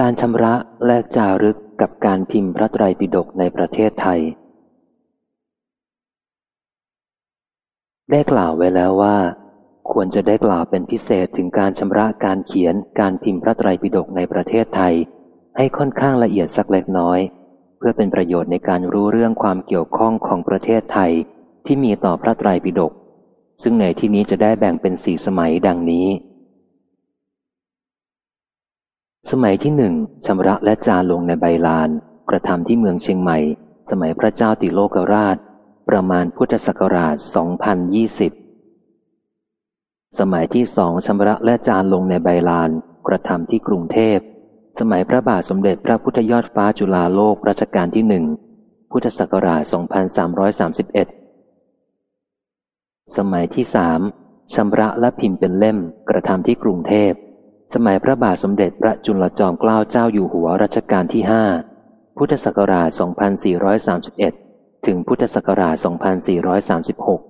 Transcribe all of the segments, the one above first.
การชำระและจารึกกับการพิมพ์พระไตรปิฎกในประเทศไทย ได้กล่าวไว้แล้วว่า ควรจะได้กล่าวเป็นพิเศษถึงการชำระการเขียนการพิมพ์พระไตรปิฎกในประเทศไทย ให้ค่อนข้างละเอียดสักเล็กน้อย เพื่อเป็นประโยชน์ในการรู้เรื่องความเกี่ยวข้องของประเทศไทยที่มีต่อพระไตรปิฎกซึ่งในที่นี้จะได้แบ่งเป็นสี่สมัยดังนี้ สมัยที่หนึ่งชำระและจาลงในใบลาน กระทำที่เมืองเชียงใหม่ สมัยพระเจ้าติโลกราช ประมาณพุทธศักราช 2020 สมัยที่สองชำระและจาลงในใบลาน กระทำที่กรุงเทพ สมัยพระบาทสมเด็จพระพุทธยอดฟ้าจุฬาโลกรัชกาลที่หนึ่ง พุทธศักราช 2331 สมัยที่สามชำระและพิมพ์เป็นเล่มกระทำที่กรุงเทพ สมัยพระบาทสมเด็จพระจุลจอมเกล้าเจ้าอยู่หัวรัชกาลที่ห้าพุทธศักราช 2431 ถึงพุทธศักราช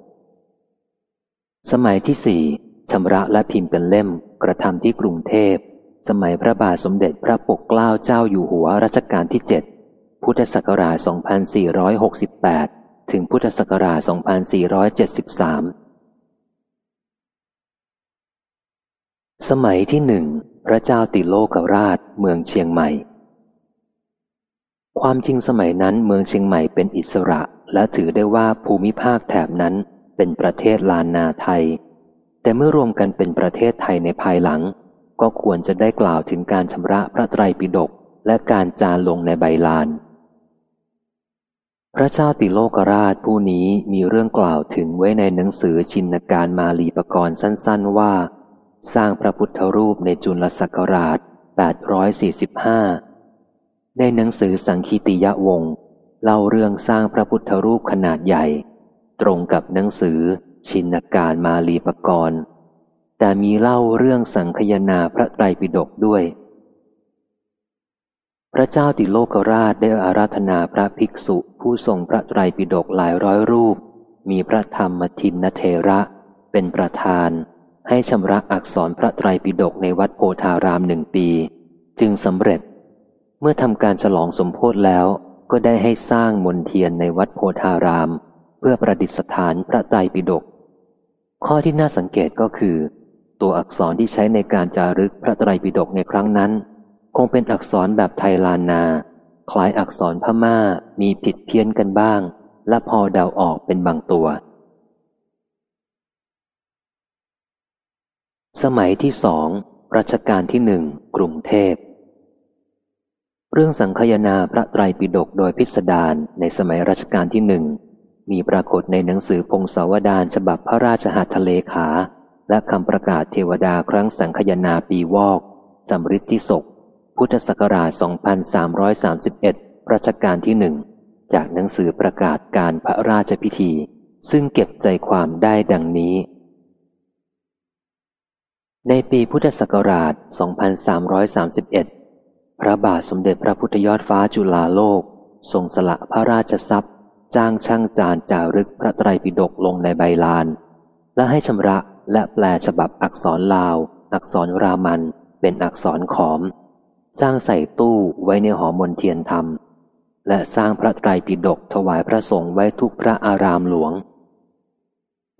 2436 สมัยที่สี่ชำระและพิมพ์เป็นเล่มกระทำที่กรุงเทพ สมัยพระบาทสมเด็จพระปกเกล้าเจ้าอยู่หัวรัชกาลที่ 7 พุทธศักราช 2468 ถึงพุทธศักราช 2473 สมัยที่หนึ่งพระเจ้าติโลกราชเมืองเชียงใหม่ ความจริงสมัยนั้นเมืองเชียงใหม่เป็นอิสระ และถือได้ว่าภูมิภาคแถบนั้นเป็นประเทศลานนาไทย แต่เมื่อรวมกันเป็นประเทศไทยในภายหลัง ก็ควรจะได้กล่าวถึงการชำระพระไตรปิฎกและการจาลงในใบลาน พระเจ้าติโลกราชผู้นี้มีเรื่องกล่าวถึงไว้ในหนังสือชินการมาลีปกรณ์สั้น ๆ ว่า สร้างพระพุทธรูปในจุลศักราช 845 ในหนังสือสังคีติยวงศ์เล่าเรื่องสร้างพระพุทธรูปขนาดใหญ่ ตรงกับหนังสือชินการมาลีปกรณ์แต่มีเล่าเรื่องสังคยนาพระไตรปิฎกด้วย พระเจ้าติโลกราชได้อาราธนาพระภิกษุผู้ทรงพระไตรปิฎกหลายร้อยรูป มีพระธรรมทินเทระเป็นประธาน ให้ชำระอักษรพระไตรปิฎกในวัดโพธารามหนึ่งปี จึงสำเร็จ เมื่อทำการฉลองสมโพธิแล้ว ก็ได้ให้สร้างมนเทียนในวัดโพธาราม เพื่อประดิษฐานพระไตรปิฎกข้อที่น่าสังเกตก็คือ ตัวอักษรที่ใช้ในการจารึกพระไตรปิฎกในครั้งนั้น คงเป็นอักษรแบบไทยลานนา คล้ายอักษรพม่ามีผิดเพี้ยนกันบ้าง และพอเดาออกเป็นบางตัว สมัยที่สองรัชกาลที่หนึ่งกรุงเทพ เรื่องสังคยนาพระไตรปิฎกโดยพิสดารในสมัยรัชกาลที่หนึ่งมีปรากฏในหนังสือพงศาวดารฉบับพระราชหัตถเลขา และคำประกาศเทวดาครั้งสังคยนาปีวอกสำริดที่ศก พุทธศักราช 2331 รัชกาลที่หนึ่งจากหนังสือประกาศการพระราชพิธี ซึ่งเก็บใจความได้ดังนี้ ในปีพุทธศักราช 2331 พระบาทสมเด็จพระพุทธยอดฟ้าจุฬาโลก ทรงสละพระราชทรัพย์ จ้างช่างจานจารึกพระไตรปิฎกลงในใบลาน และให้ชำระและแปลฉบับอักษรลาว อักษรรามัน เป็นอักษรขอม สร้างใส่ตู้ไว้ในหอมนเทียนธรรม และสร้างพระไตรปิฎกถวายพระสงฆ์ไว้ทุกพระอารามหลวง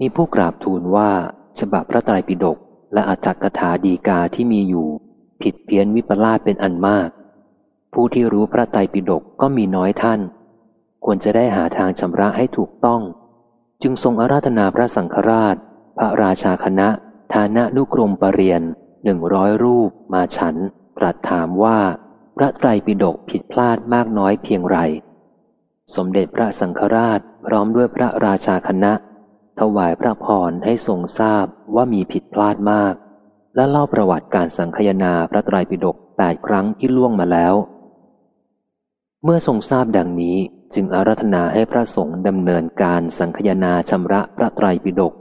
มีผู้กราบทูลว่าฉบับพระไตรปิฎก และอัตถกถาดีกาที่มีอยู่ ผิดเพี้ยนวิปลาสเป็นอันมาก ผู้ที่รู้พระไตรปิฎกก็มีน้อยท่าน ควรจะได้หาทางชำระให้ถูกต้อง จึงทรงอาราธนาพระสังฆราช พระราชาคณะ ฐานะนุกรมปรริยนหนึ่งร้อยรูปมาฉันตรัสถามว่า พระไตรปิฎกผิดพลาดมากน้อยเพียงไร สมเด็จพระสังฆราชพร้อมด้วยพระราชาคณะ ถวายพระพรให้ทรงทราบ ว่ามีผิดพลาดมาก และเล่าประวัติการสังคยนาพระไตรปิฎกแปดครั้งที่ล่วงมาแล้ว เมื่อทรงทราบดังนี้จึงอารัธนาให้พระสงฆ์ดำเนินการสังคยนาชำระพระไตรปิฎก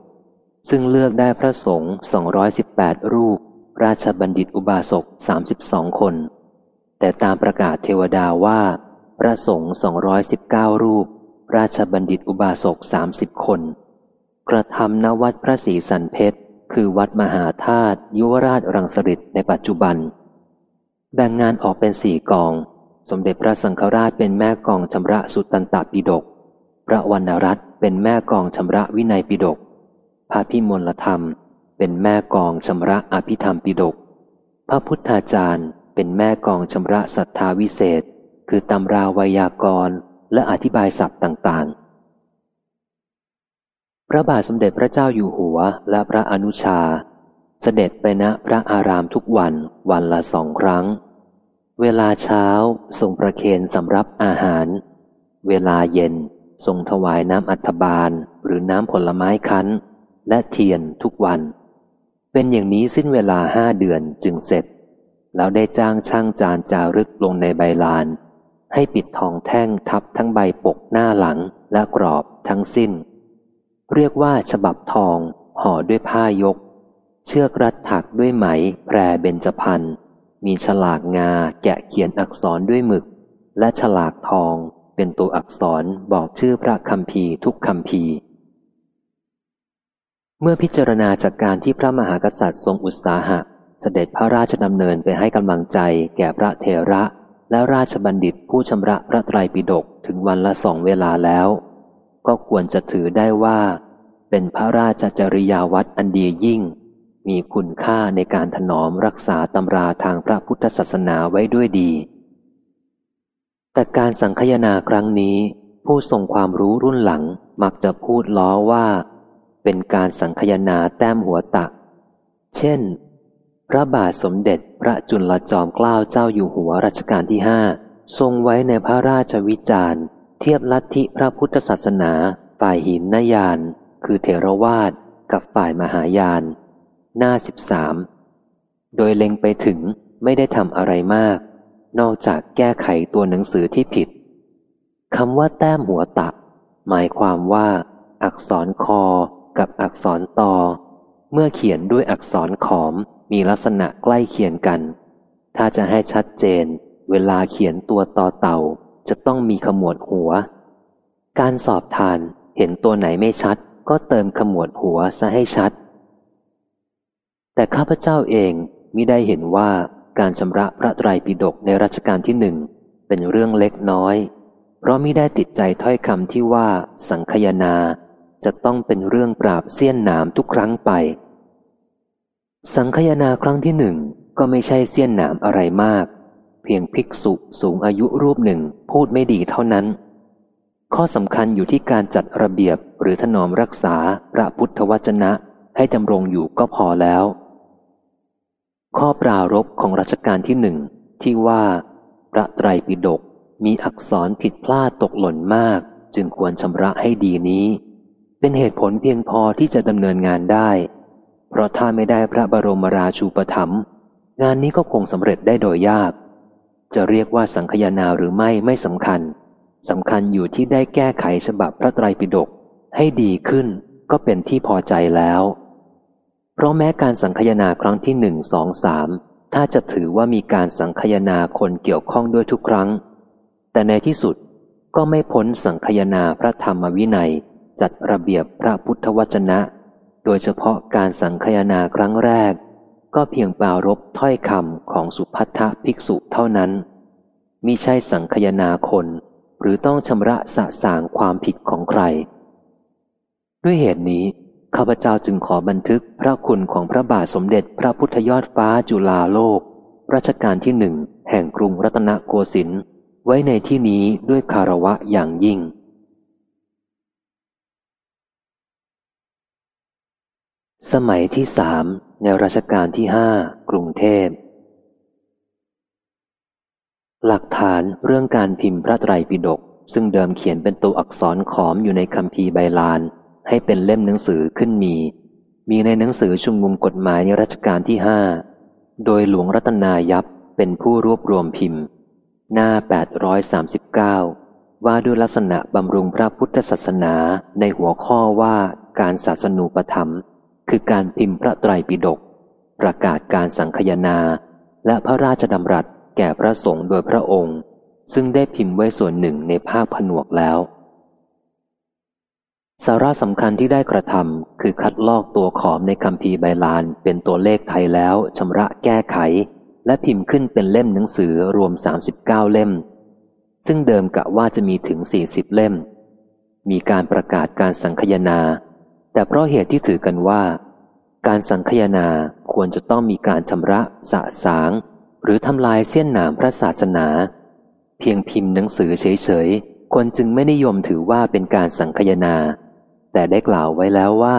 ซึ่งเลือกได้พระสงฆ์218 รูป ราชบัณฑิตอุบาสก 32 คน แต่ตามประกาศเทวดาว่า พระสงฆ์219 รูป ราชบัณฑิตอุบาสก 30 คน กระทำณวัดพระศรีสันเพชร คือวัดมหาธาตุยุวราชรังสฤษในปัจจุบัน แบ่งงานออกเป็นสี่กอง สมเด็จพระสังฆราชเป็นแม่กองชำระสุตตันตปิฎกพระวรรณรัตน์เป็นแม่กองชำระวินัยปิฎกพระพิมลธรรม เป็นแม่กองชำระอภิธรรมปิฎกพระพุทธาจารย์เป็นแม่กองชำระศรัทธาวิเศษ คือตำราวยากรณ์และอธิบายศัพท์ต่างๆ พระบาทสมเด็จพระเจ้าอยู่หัวและพระอนุชา เสด็จไปณพระอารามทุกวันวันละสองครั้ง เวลาเช้าทรงประเคนสำรับอาหาร เวลาเย็นทรงถวายน้ำอัฐบาลหรือน้ำผลไม้คั้น และเทียนทุกวัน เป็นอย่างนี้สิ้นเวลาห้าเดือนจึงเสร็จ แล้วได้จ้างช่างจานจารึกลงในใบลาน ให้ปิดทองแท่งทับทั้งใบปกหน้าหลังและกรอบทั้งสิ้น เรียกว่าฉบับทอง ห่อด้วยผ้ายก เชือกรัดถักด้วยไหมแพรเบญจพันมีฉลากงาแกะเขียนอักษรด้วยหมึก และฉลากทองเป็นตัวอักษรบอกชื่อพระคำพีทุกคำพีเมื่อพิจารณาจากการที่พระมหากษัตริย์ทรงอุตสาหะ เสด็จพระราชดำเนินไปให้กำลังใจแก่พระเทระ และราชบัณฑิตผู้ชำระพระไตรปิฎกถึงวันละสองเวลาแล้ว ก็ควรจะถือได้ว่า เป็นพระราชจริยาวัดอันดียิ่ง มีคุณค่าในการถนอมรักษาตำราทางพระพุทธศาสนาไว้ด้วยดี แต่การสังคยนาครั้งนี้ ผู้ทรงความรู้รุ่นหลังมักจะพูดล้อว่า เป็นการสังคยนาแต้มหัวตัก เช่น พระบาทสมเด็จพระจุลจอมเกล้าเจ้าอยู่หัวรัชกาลที่ห้าทรงไว้ในพระราชวิจารณ์ เทียบลัทธิพระพุทธศาสนาฝ่ายหินนยาน คือเทรวาสกับฝ่ายมหายาน หน้าสิบสามโดยเล็งไปถึงไม่ได้ทำอะไรมาก นอกจากแก้ไขตัวหนังสือที่ผิดคำว่าแต้มหัวตัก หมายความว่า อักษรคอ กับอักษรตอ เมื่อเขียนด้วยอักษรขอมมีลักษณะใกล้เคียงกัน ถ้าจะให้ชัดเจน เวลาเขียนตัวต่อเต่า จะต้องมีขมวดหัว การสอบทานเห็นตัวไหนไม่ชัด ก็เติมขมวดหัวซะให้ชัด แต่ข้าพเจ้าเองมิได้เห็นว่าการชำระพระไตรปิฎกในรัชกาลที่หนึ่งเป็นเรื่องเล็กน้อย เพราะมิได้ติดใจถ้อยคำที่ว่าสังคยนาจะต้องเป็นเรื่องปราบเสี้ยนหนามทุกครั้งไป สังคยนาครั้งที่หนึ่งก็ไม่ใช่เสี้ยนหนามอะไรมาก พียงภิกษุสูงอายุรูปหนึ่งพูดไม่ดีเท่านั้น ข้อสำคัญอยู่ที่การจัดระเบียบหรือถนอมรักษาพระพุทธวจนะให้ดำรงอยู่ก็พอแล้ว ข้อปรารบของรัชกาลที่หนึ่งที่ว่า พระไตรปิฎกมีอักษรผิดพลาดตกหล่นมาก จึงควรชำระให้ดีนี้ เป็นเหตุผลเพียงพอที่จะดำเนินงานได้ เพราะถ้าไม่ได้พระบรมราชูปถัมภ์งานนี้ก็คงสำเร็จได้โดยยาก จะเรียกว่าสังคยนาหรือไม่ไม่สำคัญสำคัญอยู่ที่ได้แก้ไขฉบับพระไตรปิฎกให้ดีขึ้นก็เป็นที่พอใจแล้ว เพราะแม้การสังคยนาครั้งที่หนึ่งสองสามถ้าจะถือว่ามีการสังคยนาคนเกี่ยวข้องด้วยทุกครั้ง แต่ในที่สุดก็ไม่พ้นสังคยนาพระธรรมวินัยจัดระเบียบพระพุทธวจนะ โดยเฉพาะการสังคยนาครั้งแรก ก็เพียงปรารบถ้อยคำของสุพัทธภิกษุเท่านั้นมิใช่สังคยนาคน หรือต้องชำระสะสางความผิดของใคร ด้วยเหตุนี้ข้าพเจ้าจึงขอบันทึกพระคุณของพระบาทสมเด็จพระพุทธยอดฟ้าจุฬาโลก รัชกาลที่หนึ่งแห่งกรุงรัตนโกสินทร์ไว้ในที่นี้ด้วยคารวะอย่างยิ่งสมัยที่สาม ในรัชกาลที่ห้ากรุงเทพ หลักฐานเรื่องการพิมพ์พระไตรปิฎกซึ่งเดิมเขียนเป็นตัวอักษรขอมอยู่ในคำพีใบลาน ให้เป็นเล่มหนังสือขึ้นมี มีในหนังสือชุมนุมกฎหมายในรัชกาลที่ห้าโดยหลวงรัตนายับเป็นผู้รวบรวมพิมพ์ หน้า 839 ว่าด้วยลักษณะบำรุงพระพุทธศาสนาในหัวข้อว่าการศาสนูปธรรม คือการพิมพ์พระไตรปิฎกประกาศการสังคยนา และพระราชดำรัสแก่พระสงฆ์โดยพระองค์ ซึ่งได้พิมพ์ไว้ส่วนหนึ่งในภาคผนวกแล้ว สาระสำคัญที่ได้กระทำคือคัดลอกตัวขอมในคำพีใบลานเป็นตัวเลขไทยแล้วชำระแก้ไข และพิมพ์ขึ้นเป็นเล่มหนังสือรวม 39 เล่ม ซึ่งเดิมกะว่าจะมีถึง 40 เล่ม มีการประกาศการสังคยนา แต่เพราะเหตุที่ถือกันว่า การสังคยนาควรจะต้องมีการชำระสะสาง หรือทำลายเสี้ยนหนามพระศาสนา เพียงพิมพ์หนังสือเฉยๆคนจึงไม่นิยมถือว่าเป็นการสังคยนา แต่ได้กล่าวไว้แล้วว่า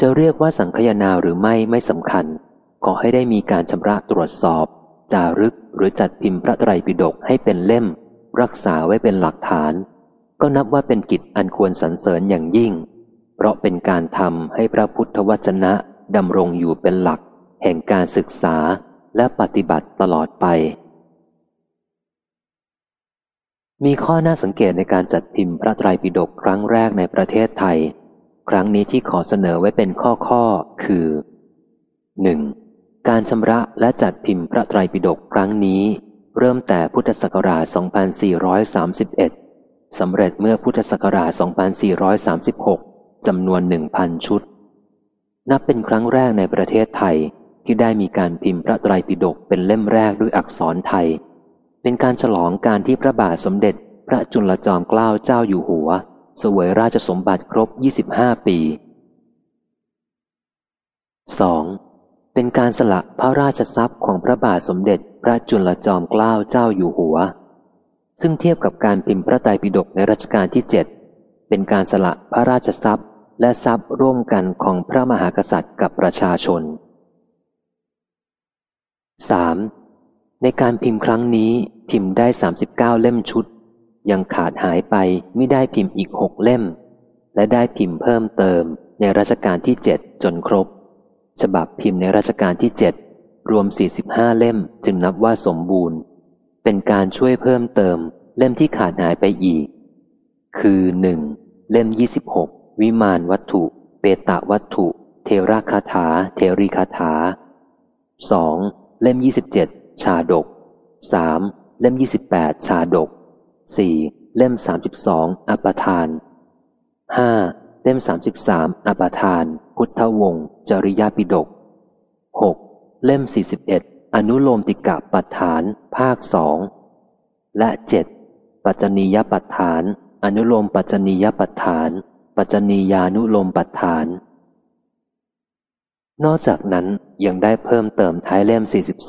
จะเรียกว่าสังคยนาหรือไม่ไม่สำคัญขอให้ได้มีการชำระตรวจสอบ จารึกหรือจัดพิมพ์พระไตรปิฎกให้เป็นเล่ม รักษาไว้เป็นหลักฐาน ก็นับว่าเป็นกิจอันควรสรรเสริญอย่างยิ่ง เพราะเป็นการทำให้พระพุทธวจนะดำรงอยู่เป็นหลัก แห่งการศึกษาและปฏิบัติตลอดไป มีข้อน่าสังเกตในการจัดพิมพ์พระไตรปิฎกครั้งแรกในประเทศไทย ครั้งนี้ที่ขอเสนอไว้เป็นข้อข้อคือ 1. การชำระและจัดพิมพ์พระไตรปิฎกครั้งนี้ เริ่มแต่พุทธศักราช 2431 สำเร็จเมื่อพุทธศักราช 2436 จำนวน1,000ชุด นับเป็นครั้งแรกในประเทศไทยที่ได้มีการพิมพ์พระไตรปิฎกเป็นเล่มแรกด้วยอักษรไทย เป็นการฉลองการที่พระบาทสมเด็จ พระจุลจอมเกล้าเจ้าอยู่หัวเสวยราชสมบัติครบ 25 ปี 2. เป็นการสละพระราชทรัพย์ของพระบาทสมเด็จ พระจุลจอมเกล้าเจ้าอยู่หัว ซึ่งเทียบกับการพิมพ์พระไตรปิฎกในรัชกาลที่เจ็ดเป็นการสละพระราชทรัพย์ และทรัพย์ร่วมกันของพระมหากษัตริย์กับประชาชน 3. ในการพิมพ์ครั้งนี้พิมพ์ได้ 39 เล่มชุด ยังขาดหายไปไม่ได้พิมพ์อีกหกเล่ม และได้พิมพ์เพิ่มเติมในรัชกาลที่เจ็ดจนครบ ฉบับพิมพ์ในรัชกาลที่เจ็ดรวม 45 เล่มจึงนับว่าสมบูรณ์ เป็นการช่วยเพิ่มเติมเล่มที่ขาดหายไปอีก คือ 1. เล่ม 26 วิมานวัตถุ เปตะวัตถุ เทราคาถา เทรีคาถา 2. เล่ม 27 ชาดก 3. เล่ม 28 ชาดก 4. เล่ม 32 อัปทาน 5. เล่ม 33 อัปทาน พุทธวงศ์จริยาปิฎก 6. เล่ม 41 อนุโลมติกะปัฏฐาน ภาคสองและ 7. ปัจจนียปัฏฐาน อนุโลมปัจจนียปัฏฐาน ปัจจนียานุลมปัฏฐาน นอกจากนั้นยังได้เพิ่มเติมท้ายเล่ม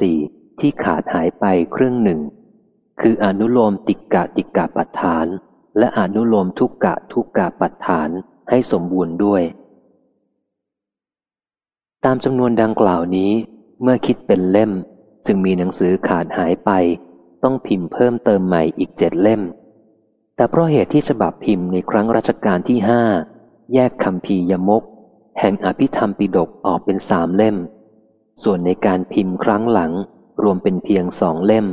44 ที่ขาดหายไปครึ่งหนึ่ง คืออนุโลมติกะติกะปัฏฐาน และอนุโลมทุกกะทุกกะปัฏฐานให้สมบูรณ์ด้วย ตามจำนวนดังกล่าวนี้ เมื่อคิดเป็นเล่ม จึงมีหนังสือขาดหายไป ต้องพิมพ์เพิ่มเติมใหม่อีกเจ็ดเล่ม แต่เพราะเหตุที่ฉบับพิมพ์ในครั้งรัชกาลที่ห้าแยกคำพียมก แห่งอภิธรรมปิฎกออกเป็นสามเล่ม ส่วนในการพิมพ์ครั้งหลังรวมเป็นเพียงสองเล่ม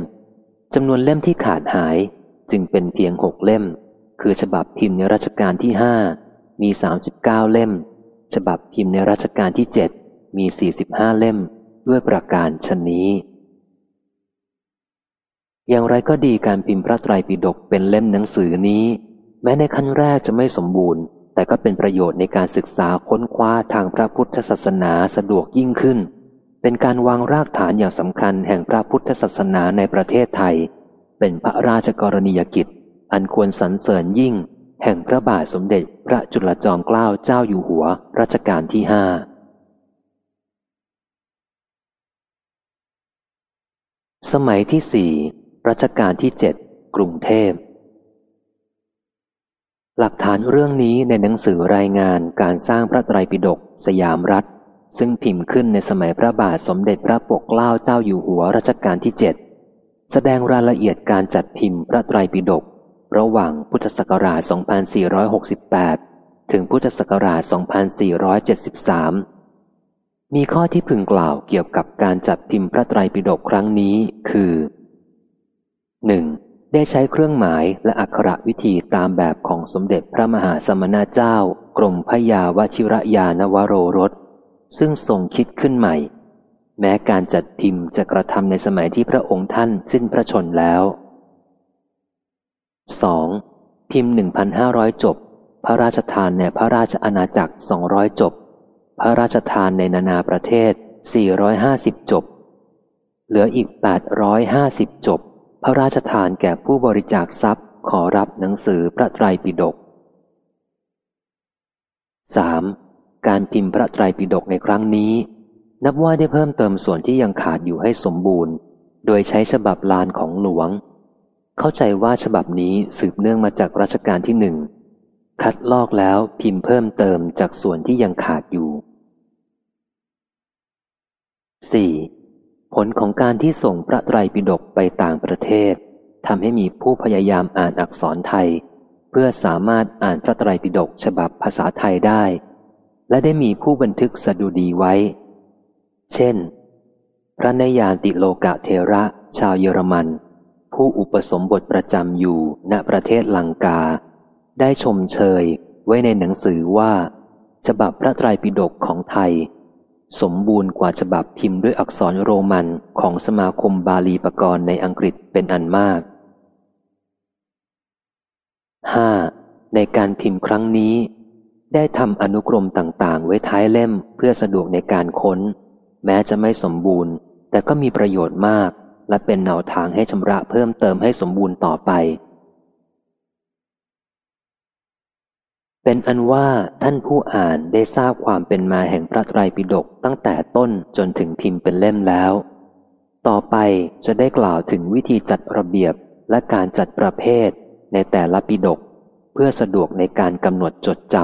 จำนวนเล่มที่ขาดหายจึงเป็นเพียงหกเล่ม คือฉบับพิมพ์ในรัชกาลที่ห้ามีสามสิบเก้าเล่ม ฉบับพิมพ์ในรัชกาลที่เจ็ดมีสี่สิบห้าเล่ม ด้วยประการชนนี้ อย่างไรก็ดีการพิมพ์พระไตรปิฎกเป็นเล่มหนังสือนี้ แม้ในขั้นแรกจะไม่สมบูรณ์ แต่ก็เป็นประโยชน์ในการศึกษาค้นคว้าทางพระพุทธศาสนาสะดวกยิ่งขึ้น เป็นการวางรากฐานอย่างสำคัญแห่งพระพุทธศาสนาในประเทศไทย เป็นพระราชกรณียกิจ อันควรสรรเสริญยิ่ง แห่งพระบาทสมเด็จพระจุลจอมเกล้าเจ้าอยู่หัวรัชกาลที่ห้าสมัยที่สี่ รัชกาลที่เจ็ดกรุงเทพ หลักฐานเรื่องนี้ในหนังสือรายงานการสร้างพระไตรปิฎกสยามรัฐ ซึ่งพิมพ์ขึ้นในสมัยพระบาทสมเด็จพระปกเกล้าเจ้าอยู่หัวรัชกาลที่เจ็ดแสดงรายละเอียดการจัดพิมพ์พระไตรปิฎกระหว่างพุทธศักราช 2468 ถึงพุทธศักราช 2473 มีข้อที่พึงกล่าวเกี่ยวกับการจัดพิมพ์พระไตรปิฎกครั้งนี้คือ 1. ได้ใช้เครื่องหมายและอักขระวิธีตามแบบของสมเด็จพระมหาสมณเจ้า กรมพยาวชิระยานวโรรส ซึ่งทรงคิดขึ้นใหม่ แม้การจัดพิมพ์จะกระทำในสมัยที่พระองค์ท่านสิ้นพระชนแล้ว 2. พิมพ์ 1,500 จบ พระราชทานในพระราชอาณาจักร 200 จบ พระราชทานในนานาประเทศ 450 จบ เหลืออีก 850 จบ พระราชทานแก่ผู้บริจาคทรัพย์ขอรับหนังสือพระไตรปิฎก 3. การพิมพ์พระไตรปิฎกในครั้งนี้ นับว่าได้เพิ่มเติมส่วนที่ยังขาดอยู่ให้สมบูรณ์ โดยใช้ฉบับลานของหลวง เข้าใจว่าฉบับนี้สืบเนื่องมาจากรัชกาลที่หนึ่ง คัดลอกแล้วพิมพ์เพิ่มเติมจากส่วนที่ยังขาดอยู่ 4. ผลของการที่ส่งพระไตรปิฎกไปต่างประเทศทำให้มีผู้พยายามอ่านอักษรไทย เพื่อสามารถอ่านพระไตรปิฎกฉบับภาษาไทยได้ และได้มีผู้บันทึกสดุดีไว้ เช่น พระนยานติโลกะเทระชาวเยอรมัน ผู้อุปสมบทประจำอยู่ณประเทศลังกา ได้ชมเชยไว้ในหนังสือว่า ฉบับพระไตรปิฎกของไทย สมบูรณ์กว่าฉบับพิมพ์ด้วยอักษรโรมันของสมาคมบาลีปกรณ์ในอังกฤษเป็นอันมาก 5. ในการพิมพ์ครั้งนี้ ได้ทำอนุกรมต่างๆ ไว้ท้ายเล่มเพื่อสะดวกในการค้น แม้จะไม่สมบูรณ์ แต่ก็มีประโยชน์มาก และเป็นแนวทางให้ชำระเพิ่มเติมให้สมบูรณ์ต่อไป เป็นอันว่าท่านผู้อ่านได้ทราบความเป็นมาแห่งพระไตรปิฎกตั้งแต่ต้นจนถึงพิมพ์เป็นเล่มแล้ว ต่อไปจะได้กล่าวถึงวิธีจัดระเบียบและการจัดประเภทในแต่ละปิดกเพื่อสะดวกในการกำหนดจดจ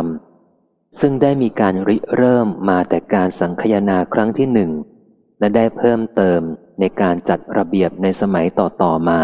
ำซึ่งได้มีการริเริ่มมาแต่การสังคยนาครั้งที่หนึ่งและได้เพิ่มเติมในการจัดระเบียบในสมัยต่อๆมา